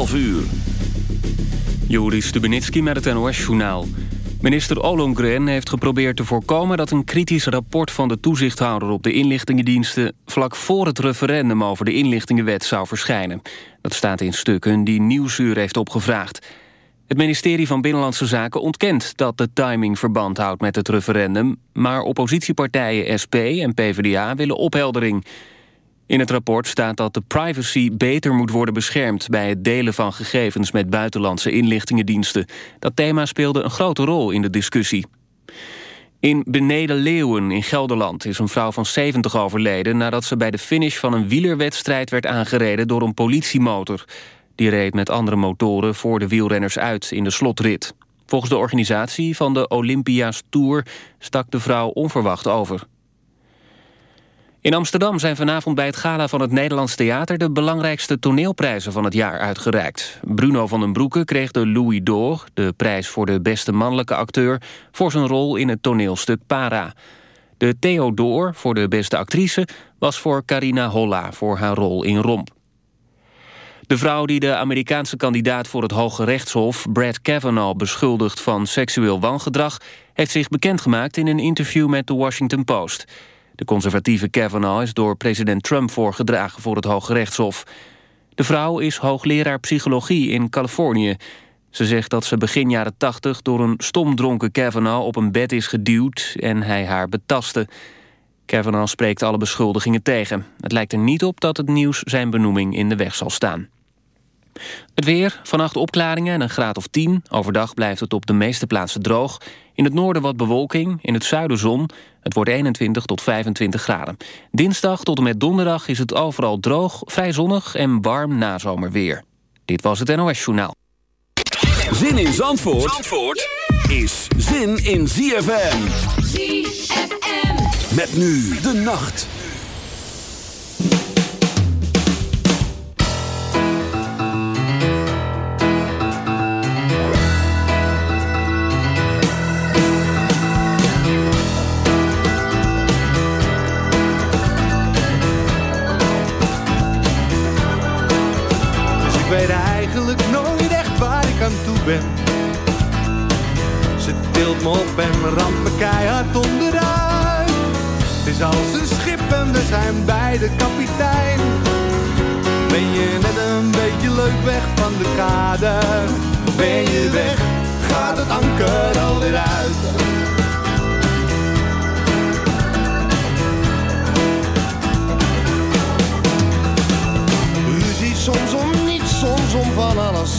11 uur. Joris Stubenitski met het NOS-journaal. Minister Ollongren heeft geprobeerd te voorkomen... dat een kritisch rapport van de toezichthouder op de inlichtingendiensten... vlak voor het referendum over de inlichtingenwet zou verschijnen. Dat staat in stukken die Nieuwsuur heeft opgevraagd. Het ministerie van Binnenlandse Zaken ontkent dat de timing verband houdt met het referendum... maar oppositiepartijen SP en PvdA willen opheldering... In het rapport staat dat de privacy beter moet worden beschermd... bij het delen van gegevens met buitenlandse inlichtingendiensten. Dat thema speelde een grote rol in de discussie. In Beneden Leeuwen in Gelderland is een vrouw van 70 overleden... nadat ze bij de finish van een wielerwedstrijd werd aangereden door een politiemotor. Die reed met andere motoren voor de wielrenners uit in de slotrit. Volgens de organisatie van de Olympia's Tour stak de vrouw onverwacht over. In Amsterdam zijn vanavond bij het gala van het Nederlands Theater... de belangrijkste toneelprijzen van het jaar uitgereikt. Bruno van den Broeke kreeg de Louis d'Or... de prijs voor de beste mannelijke acteur... voor zijn rol in het toneelstuk Para. De Theodor voor de beste actrice was voor Carina Holla... voor haar rol in Romp. De vrouw die de Amerikaanse kandidaat voor het Hoge Rechtshof... Brad Kavanaugh beschuldigt van seksueel wangedrag... heeft zich bekendgemaakt in een interview met de Washington Post... De conservatieve Kavanaugh is door president Trump voorgedragen voor het Hoge Rechtshof. De vrouw is hoogleraar psychologie in Californië. Ze zegt dat ze begin jaren 80 door een stomdronken Kavanaugh op een bed is geduwd en hij haar betastte. Kavanaugh spreekt alle beschuldigingen tegen. Het lijkt er niet op dat het nieuws zijn benoeming in de weg zal staan. Het weer, vannacht opklaringen en een graad of 10. Overdag blijft het op de meeste plaatsen droog. In het noorden wat bewolking, in het zuiden zon. Het wordt 21 tot 25 graden. Dinsdag tot en met donderdag is het overal droog, vrij zonnig en warm nazomerweer. Dit was het NOS Journaal. Zin in Zandvoort, Zandvoort is zin in ZFM. ZFM. Met nu de nacht. Ze tilt me op en ramt me keihard onderuit. Het is als een schip en we zijn beide kapitein. Ben je net een beetje leuk weg van de kade? Ben je weg, gaat het anker alweer uit. Ruzie soms om niets, soms om van alles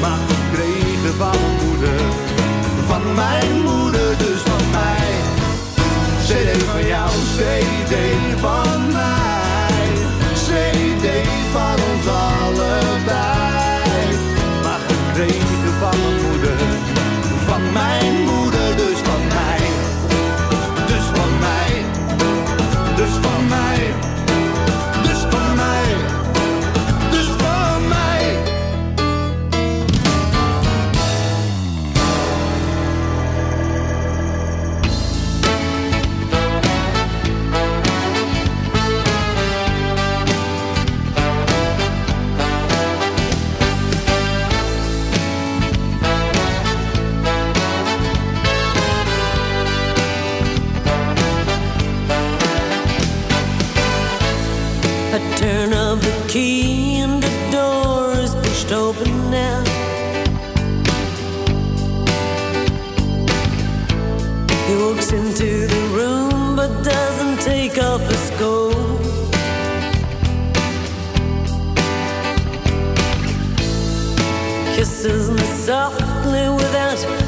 Maar gekregen van mijn moeder, van mijn moeder, dus van mij. CD van jou, CD van mij.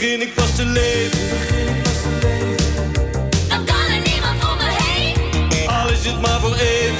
Begin ik pas te leven, dan kan er niemand om me heen. al is het maar voor even.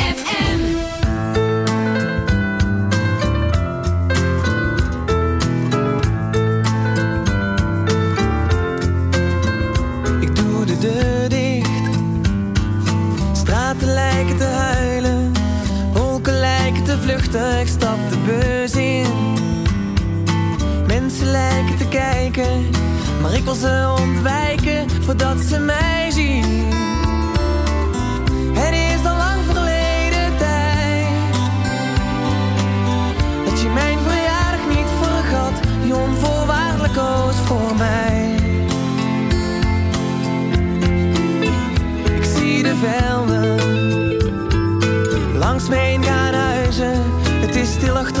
ze ontwijken voordat ze mij zien. Het is al lang verleden tijd dat je mijn verjaardag niet vergat, die onvoorwaardelijk koos voor mij. Ik zie de velden langs mijn gaan het is stil achter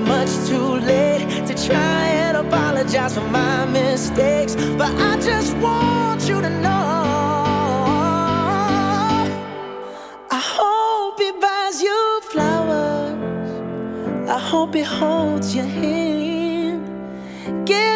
much too late to try and apologize for my mistakes. But I just want you to know. I hope it buys you flowers. I hope it holds your hand.